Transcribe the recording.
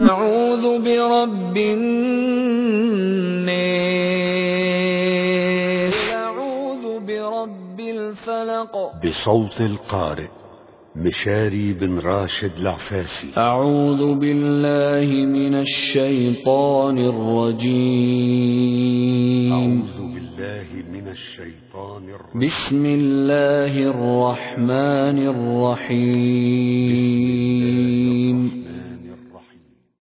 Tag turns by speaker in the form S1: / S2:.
S1: أعوذ برب الناس. أعوذ برب الفلق.
S2: بصوت القارئ مشاري بن راشد العفاسي.
S1: أعوذ بالله من الشيطان الرجيم.
S2: أعوذ بالله من الشيطان الرجيم.
S1: بسم الله الرحمن الرحيم.